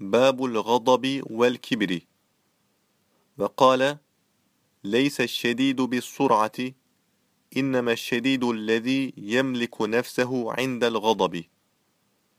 باب الغضب والكبر. وقال ليس الشديد بالسرعة إنما الشديد الذي يملك نفسه عند الغضب.